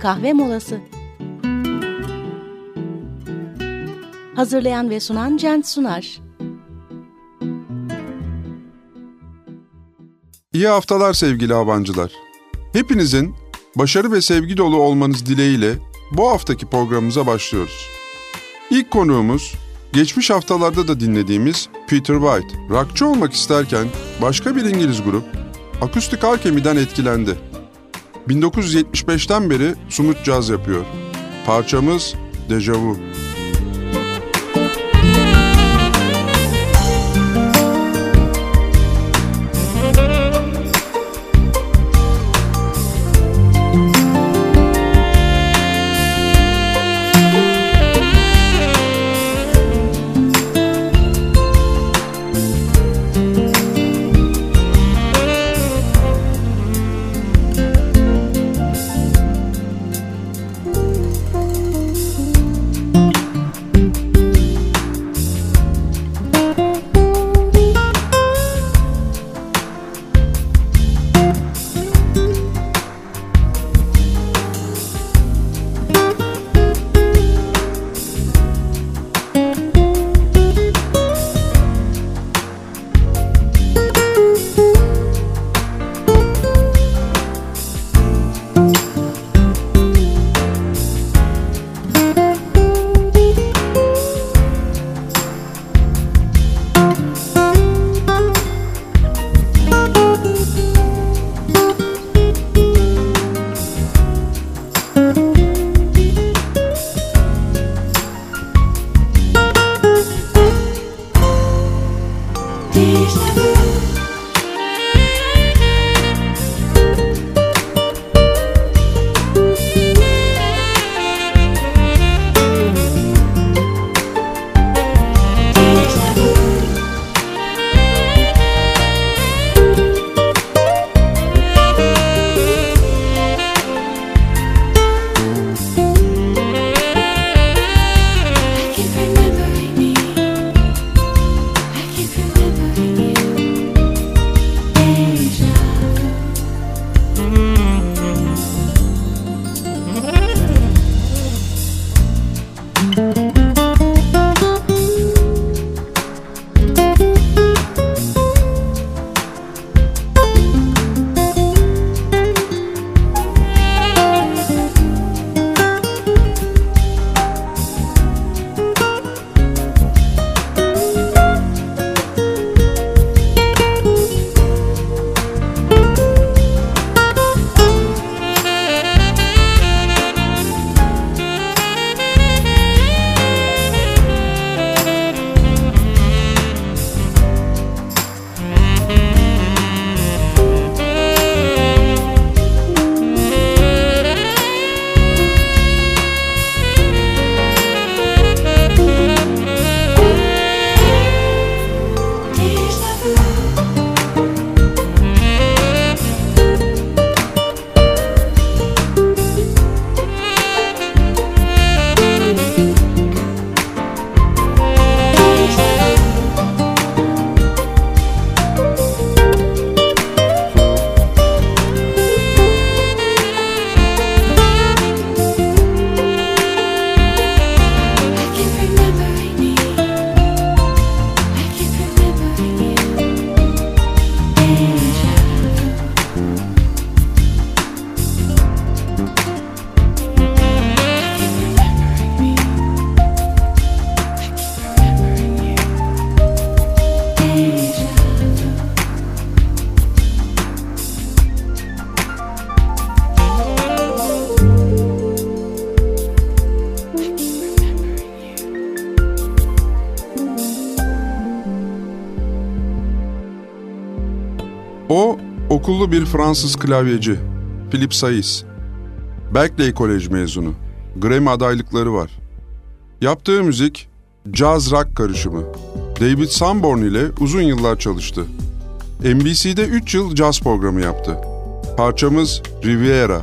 kahve molası. Hazırlayan ve sunan Cent Sunar. İyi haftalar sevgili avancılar. Hepinizin başarı ve sevgi dolu olmanız dileğiyle bu haftaki programımıza başlıyoruz. İlk konuğumuz geçmiş haftalarda da dinlediğimiz Peter White. Rockçı olmak isterken başka bir İngiliz grup akustik alkemiden etkilendi. 1975'ten beri sumut caz yapıyor. Parçamız Deja Vu. Okullu bir Fransız klavyeci. Philip Saiz. Berkeley Kolej mezunu. Grammy adaylıkları var. Yaptığı müzik jazz rock karışımı. David Sanborn ile uzun yıllar çalıştı. NBC'de 3 yıl jazz programı yaptı. Parçamız Riviera.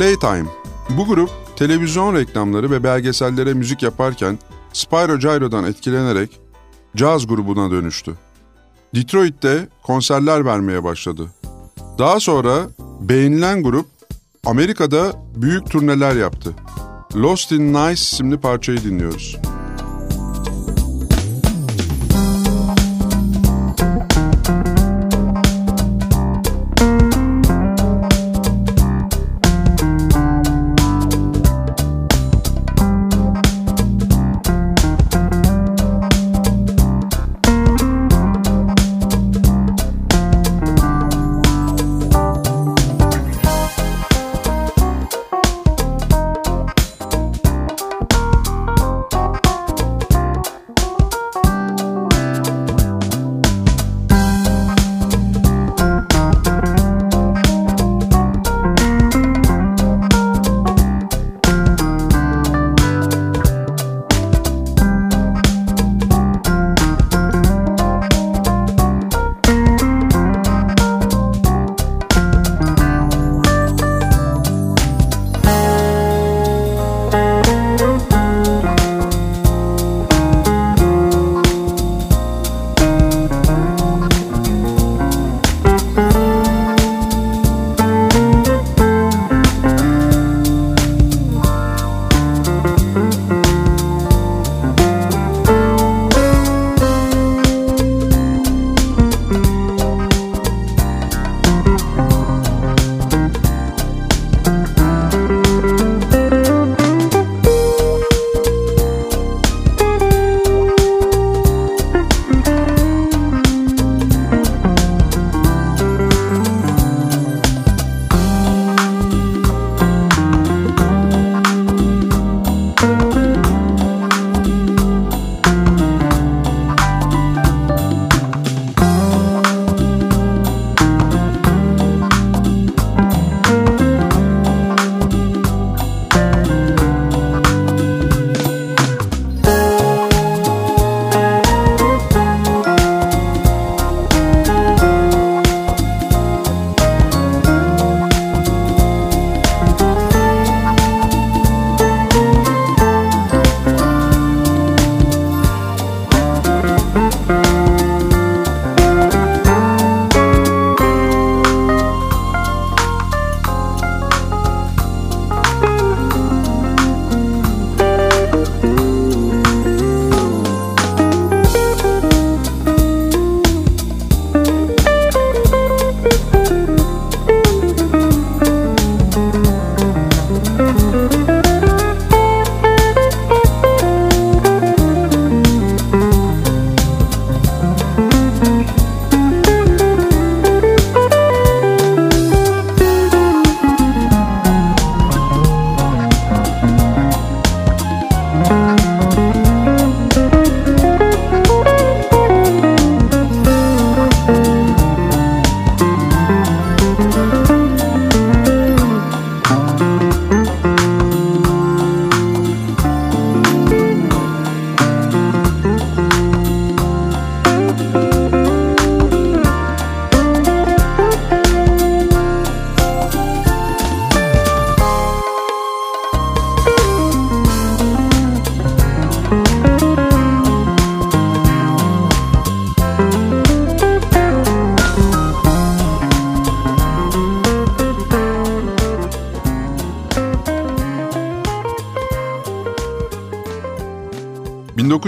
Playtime. Bu grup televizyon reklamları ve belgesellere müzik yaparken Spyro Gyro'dan etkilenerek caz grubuna dönüştü. Detroit'te konserler vermeye başladı. Daha sonra beğenilen grup Amerika'da büyük turneler yaptı. Lost in Nice isimli parçayı dinliyoruz.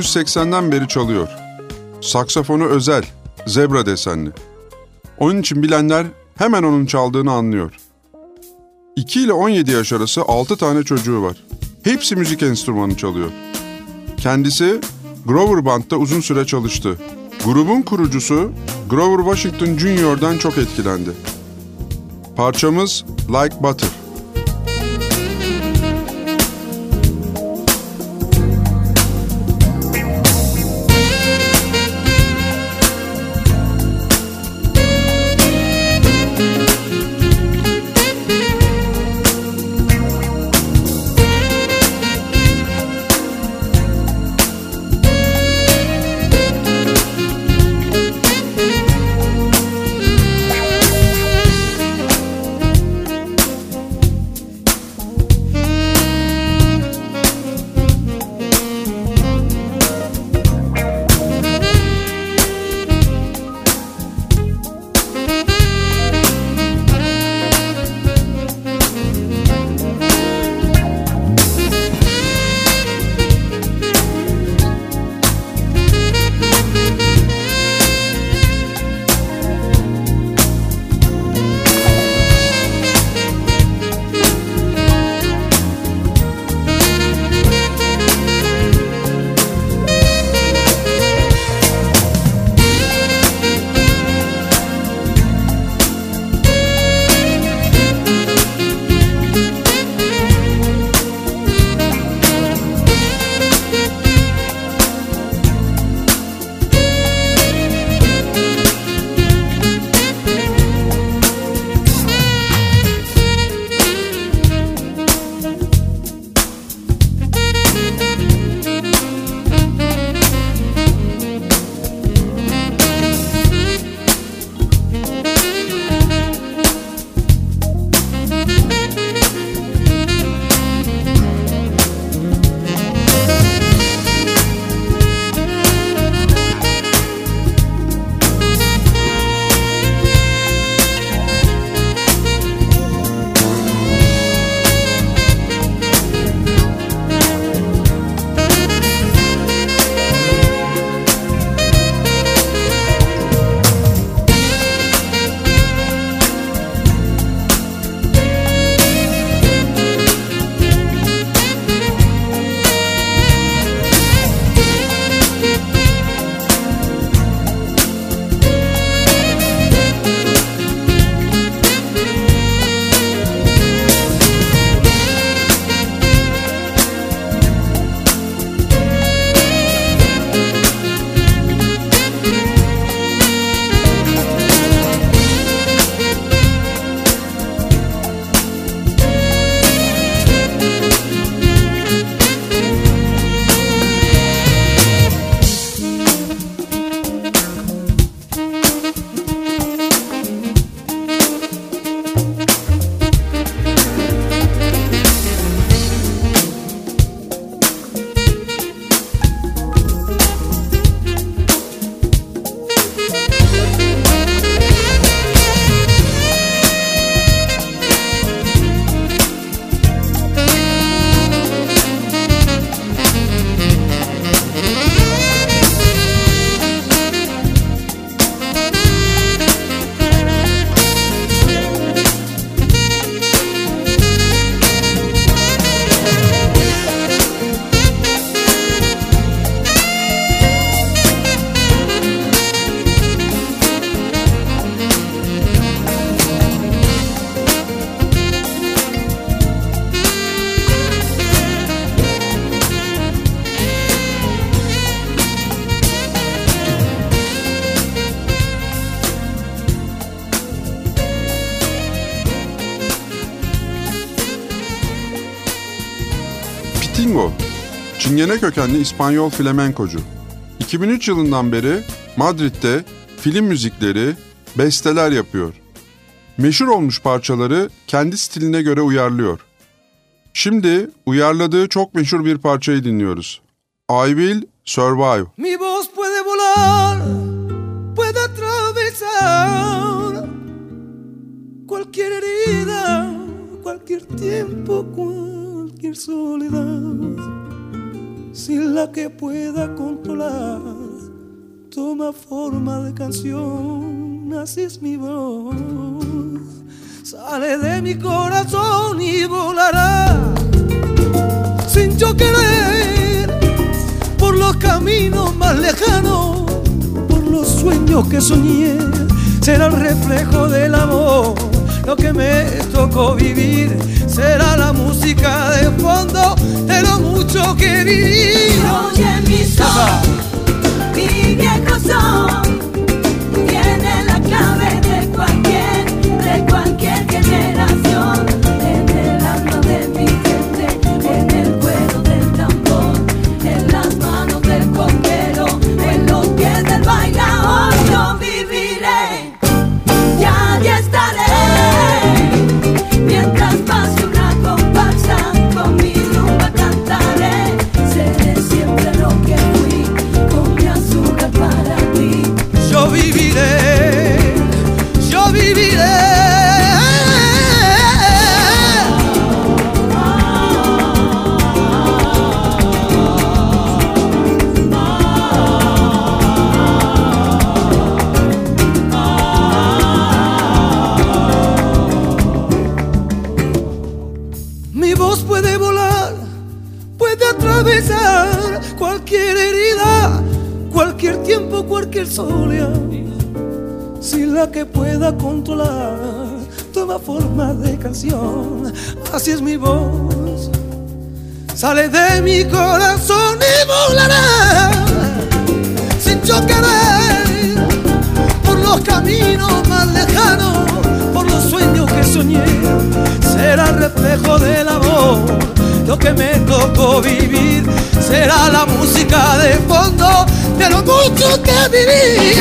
1980'den beri çalıyor. Saksafonu özel, zebra desenli. Onun için bilenler hemen onun çaldığını anlıyor. 2 ile 17 yaş arası 6 tane çocuğu var. Hepsi müzik enstrümanı çalıyor. Kendisi Grover Band'da uzun süre çalıştı. Grubun kurucusu Grover Washington Jr.'dan çok etkilendi. Parçamız Like Butter. Çingene kökenli İspanyol flamenkocu. 2003 yılından beri Madrid'de film müzikleri, besteler yapıyor. Meşhur olmuş parçaları kendi stiline göre uyarlıyor. Şimdi uyarladığı çok meşhur bir parçayı dinliyoruz. I Will Survive. Mi voz puede volar, puede atravesar cualquier herida, cualquier tiempo, cualquier soledad. Sin la que pueda controlar, toma forma de canción, así es mi voz. Sale de mi corazón y volará sin yo querer por los caminos más lejanos, por los sueños que soñé. Será el reflejo del amor lo que me tocó vivir. Será la música de fondo de lo mucho que viví. Oye mi son, mi viejo son, mi corazón y volará sin querer por los caminos más lejanos, por los sueños que soñé. Será reflejo del amor lo que me tocó vivir. Será la música de fondo de lo mucho que viví.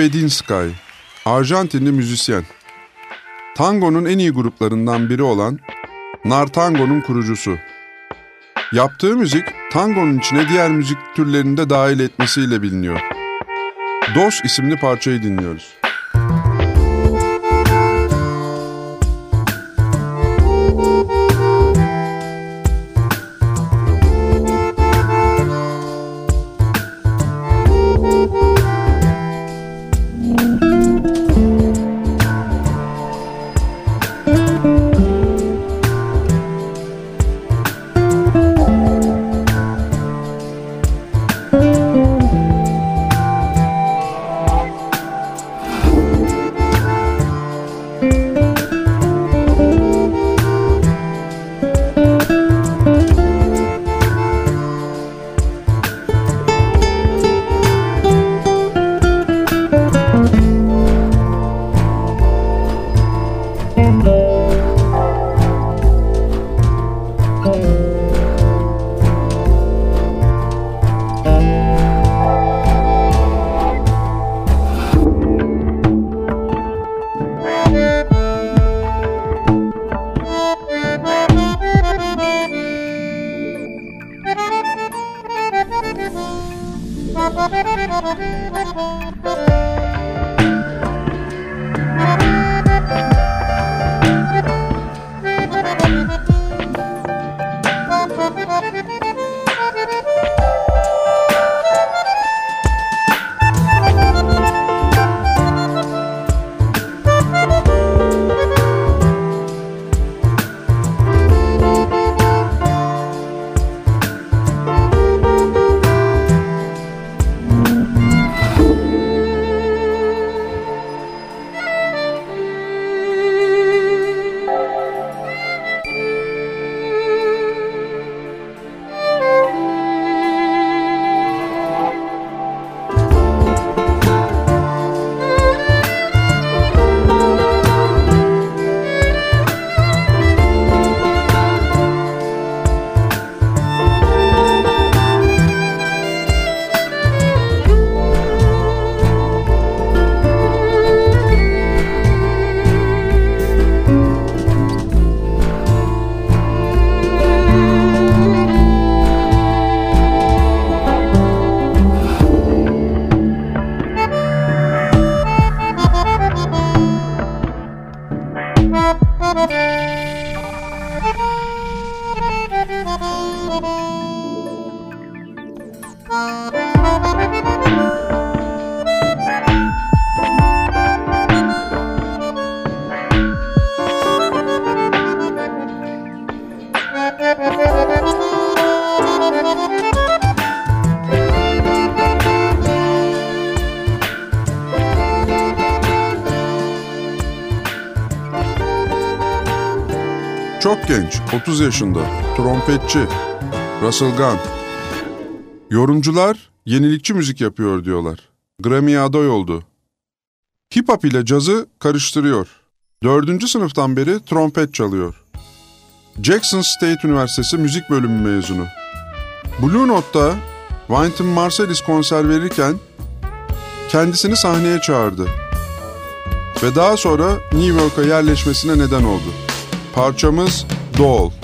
Libedinskay, Arjantinli müzisyen. Tango'nun en iyi gruplarından biri olan Nartango'nun kurucusu. Yaptığı müzik tangonun içine diğer müzik türlerini de dahil etmesiyle biliniyor. Dos isimli parçayı dinliyoruz. Genç, 30 yaşında, trompetçi, Russell Gunn. Yorumcular yenilikçi müzik yapıyor diyorlar. Grammy'ye aday oldu. Hip hop ile cazı karıştırıyor. Dördüncü sınıftan beri trompet çalıyor. Jackson State Üniversitesi müzik bölümü mezunu. Blue Note'da Wynton Marsalis konser verirken kendisini sahneye çağırdı. Ve daha sonra New York'a yerleşmesine neden oldu. Parçamız Doll.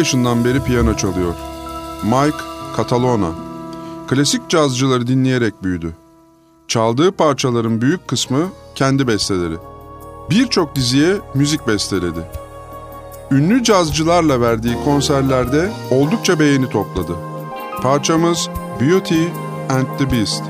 Yaşından beri piyano çalıyor. Mike Catalona. Klasik cazcıları dinleyerek büyüdü. Çaldığı parçaların büyük kısmı kendi besteleri. Birçok diziye müzik besteledi. Ünlü cazcılarla verdiği konserlerde oldukça beğeni topladı. Parçamız Beauty and the Beast.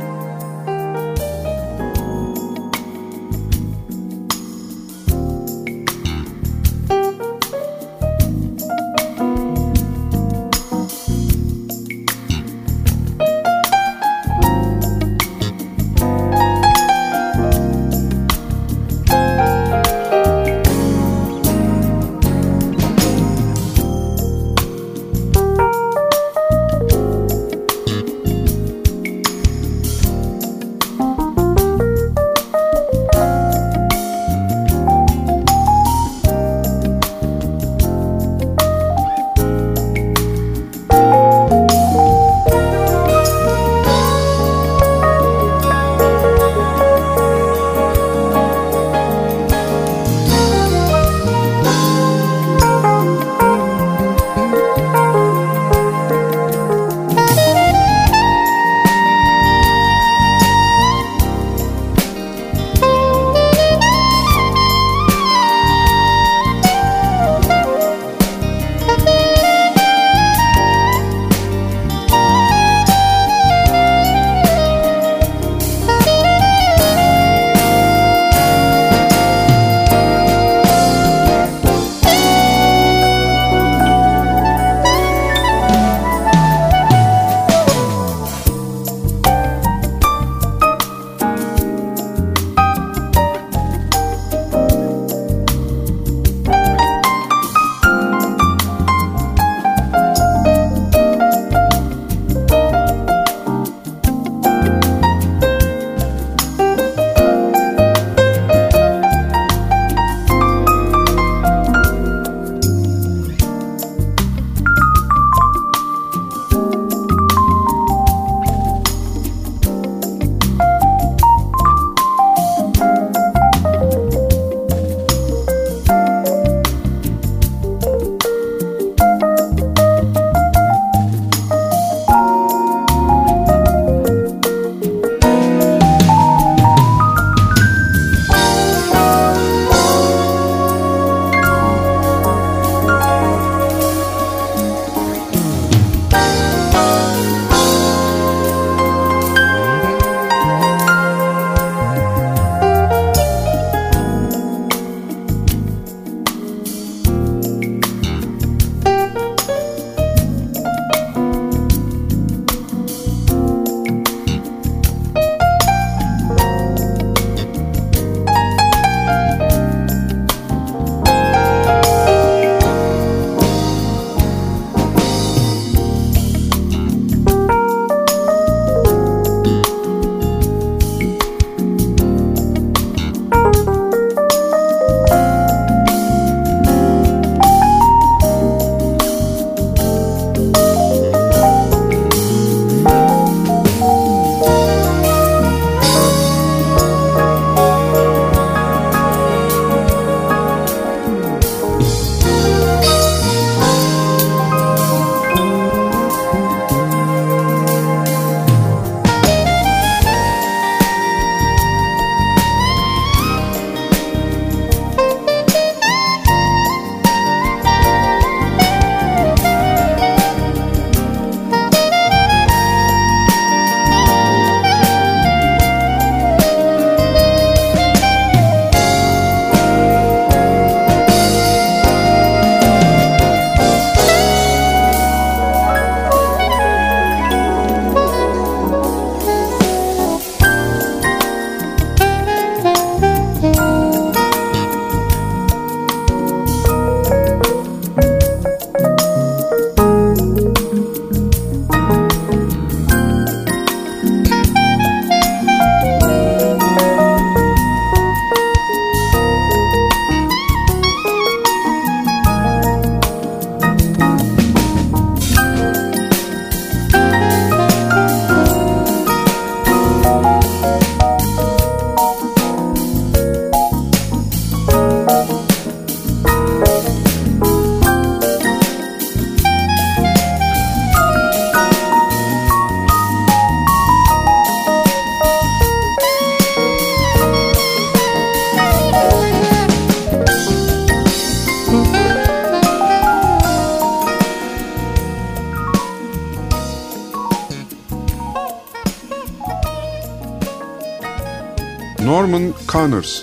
Connors,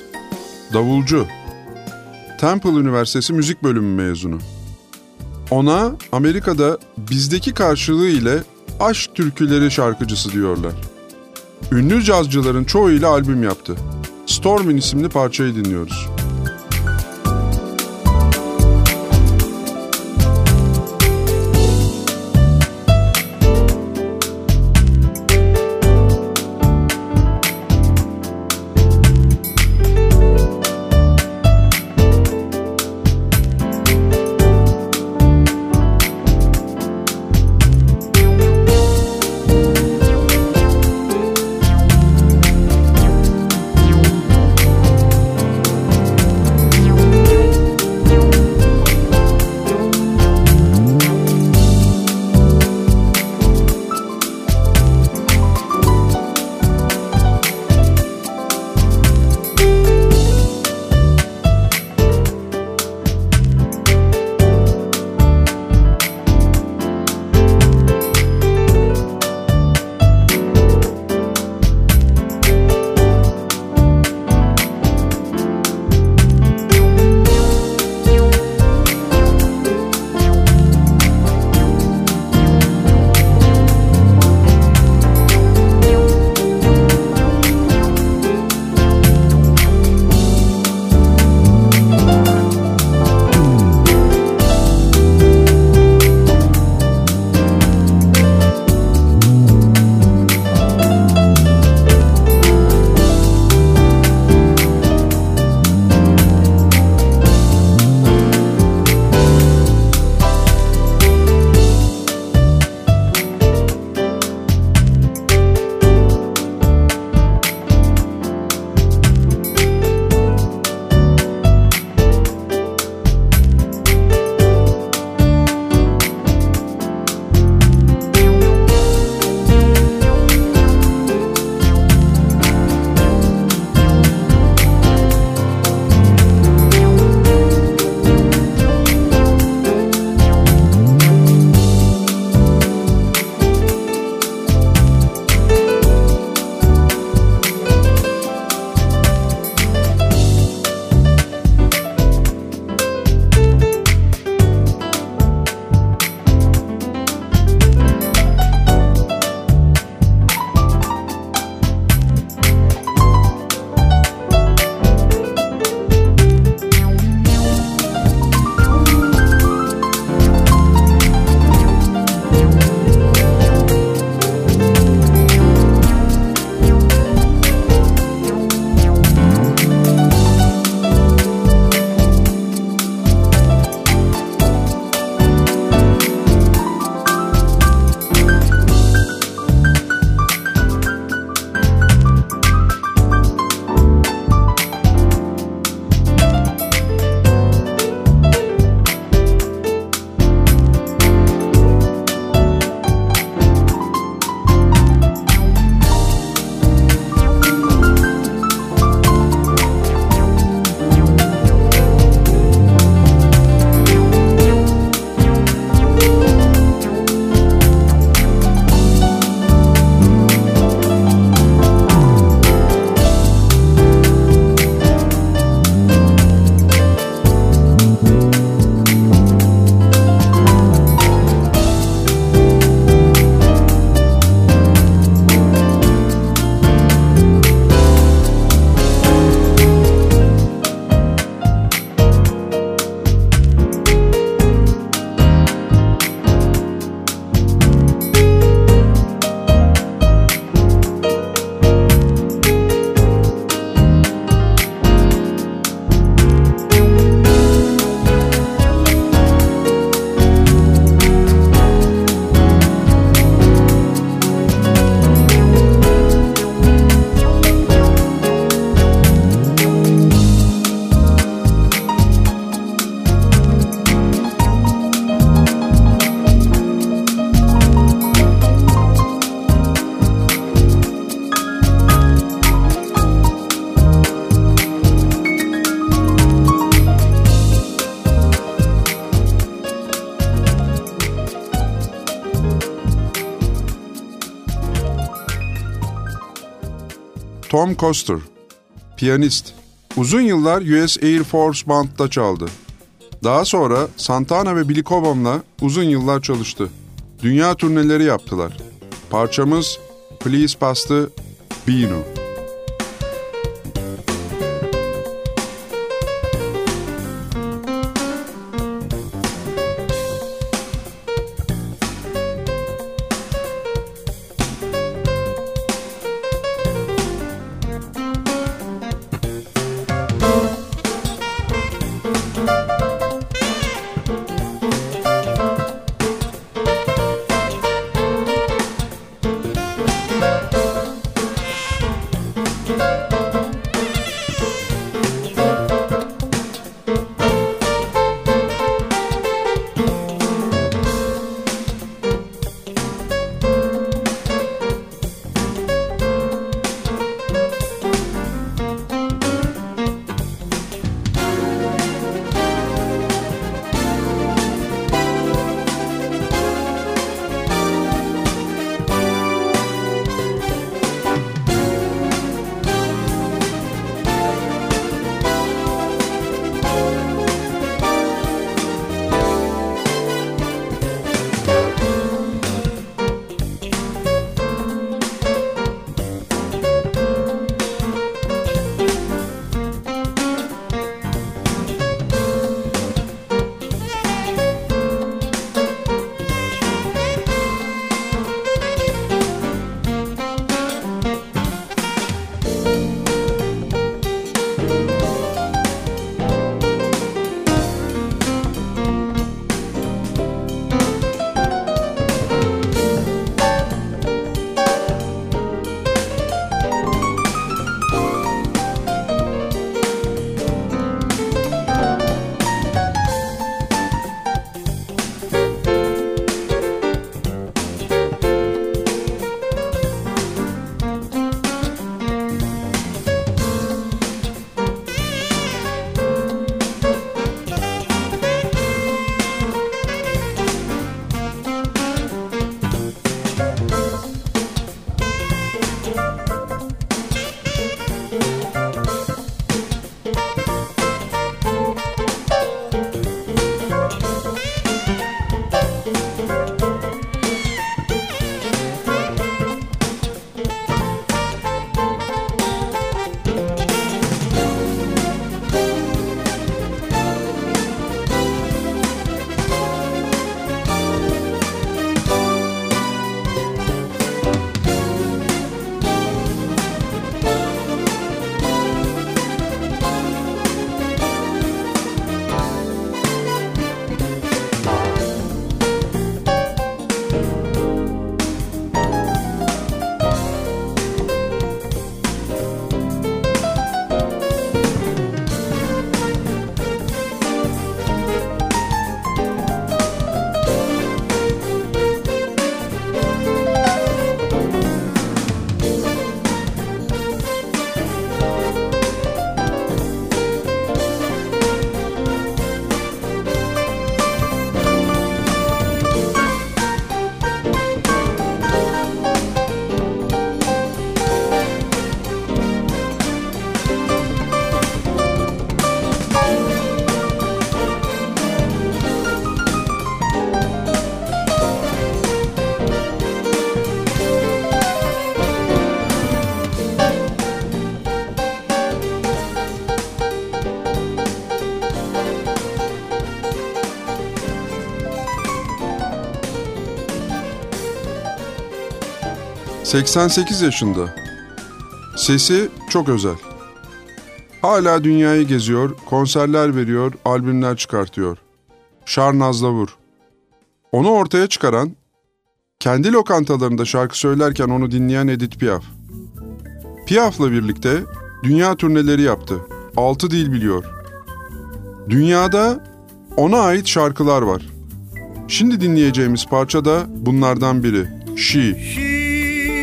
davulcu. Temple Üniversitesi Müzik Bölümü mezunu. Ona Amerika'da bizdeki karşılığı ile aşk türküleri şarkıcısı diyorlar. Ünlü cazcıların çoğuyla albüm yaptı. Stormin isimli parçayı dinliyoruz. Tom Coster, piyanist. Uzun yıllar US Air Force Band'da çaldı. Daha sonra Santana ve Billy Cobham'la uzun yıllar çalıştı. Dünya turneleri yaptılar. Parçamız Please Pass'tı Bino. ...88 yaşında. Sesi çok özel. Hala dünyayı geziyor, konserler veriyor, albümler çıkartıyor. Şarnaz Lavur. Onu ortaya çıkaran, kendi lokantalarında şarkı söylerken onu dinleyen Edith Piaf. Piaf'la birlikte dünya turneleri yaptı. Altı dil biliyor. Dünyada ona ait şarkılar var. Şimdi dinleyeceğimiz parça da bunlardan biri. She. She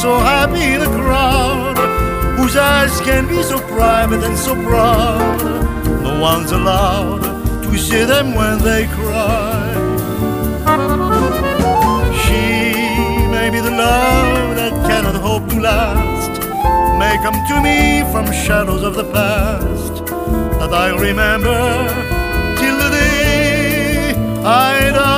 So happy the crowd whose eyes can be so private and so proud. No one's allowed to see them when they cry. She may be the love that cannot hope to last, may come to me from shadows of the past that I remember till the day I die.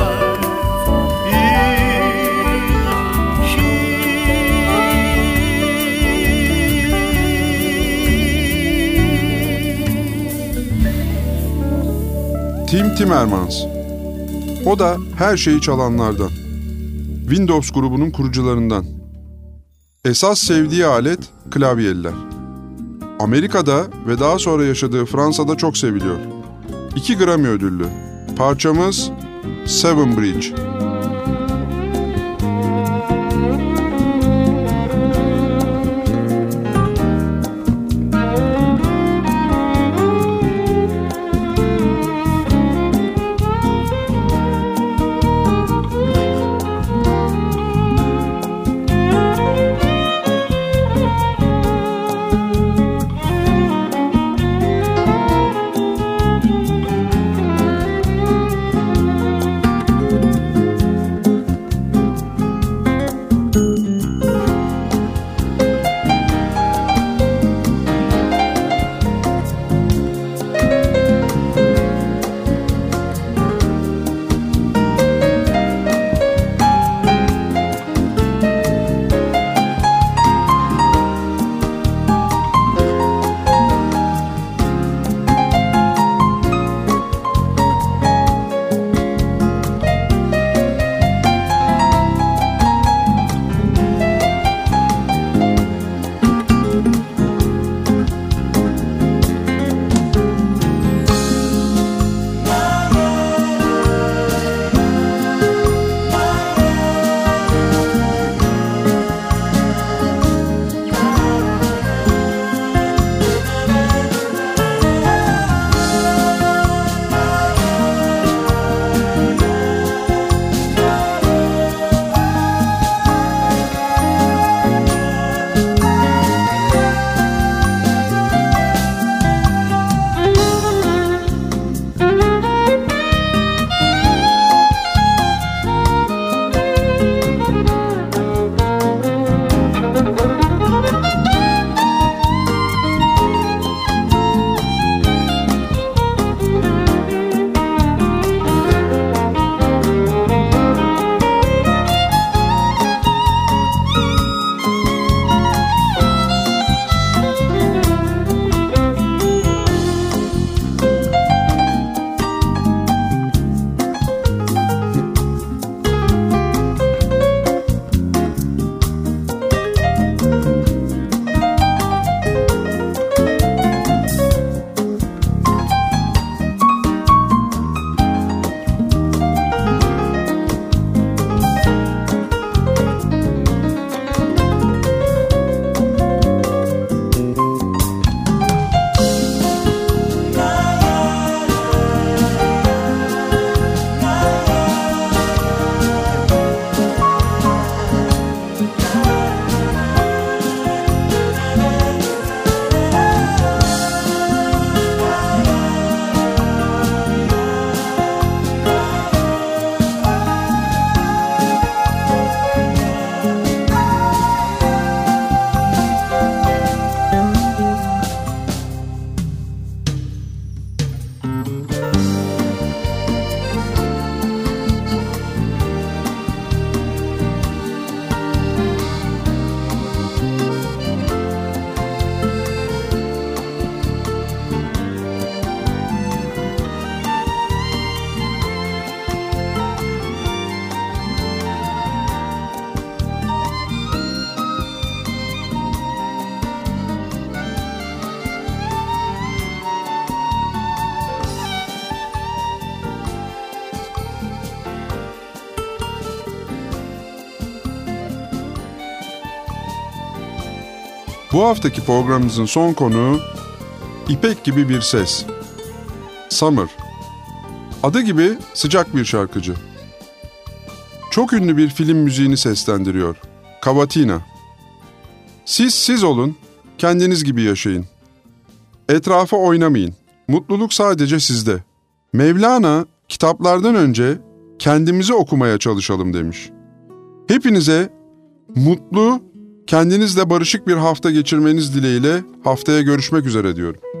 Tim Timmermans. O da her şeyi çalanlardan. Windows grubunun kurucularından. Esas sevdiği alet klavyeliler. Amerika'da ve daha sonra yaşadığı Fransa'da çok seviliyor. 2 Grammy ödüllü. Parçamız Seven Bridge. Bu haftaki programımızın son konuğu İpek gibi bir ses. Summer. Adı gibi sıcak bir şarkıcı. Çok ünlü bir film müziğini seslendiriyor. Cavatina. Siz siz olun, kendiniz gibi yaşayın. Etrafa oynamayın. Mutluluk sadece sizde. Mevlana kitaplardan önce kendimizi okumaya çalışalım demiş. Hepinize mutlu, kendinizle barışık bir hafta geçirmeniz dileğiyle haftaya görüşmek üzere diyorum.